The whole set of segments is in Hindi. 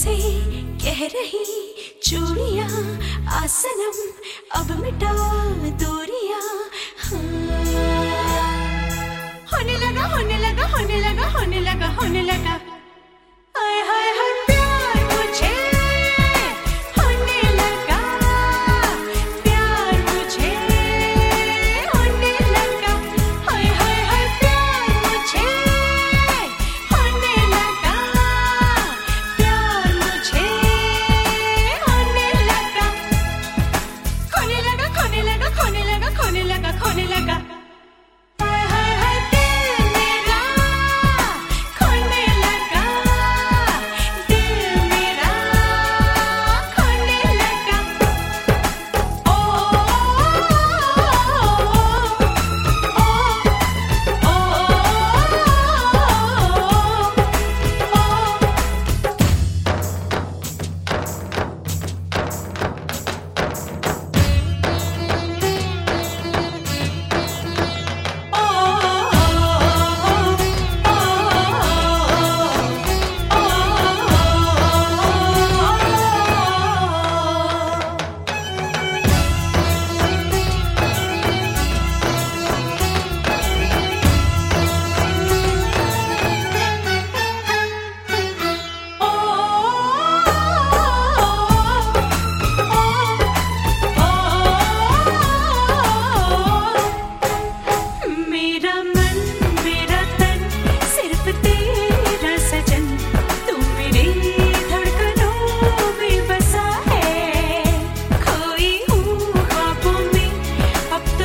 से कह रही चूड़िया आसनम, अब मिटा दूरिया हाँ। होने लगा होने लगा होने लगा होने लगा होने लगा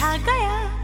사과야.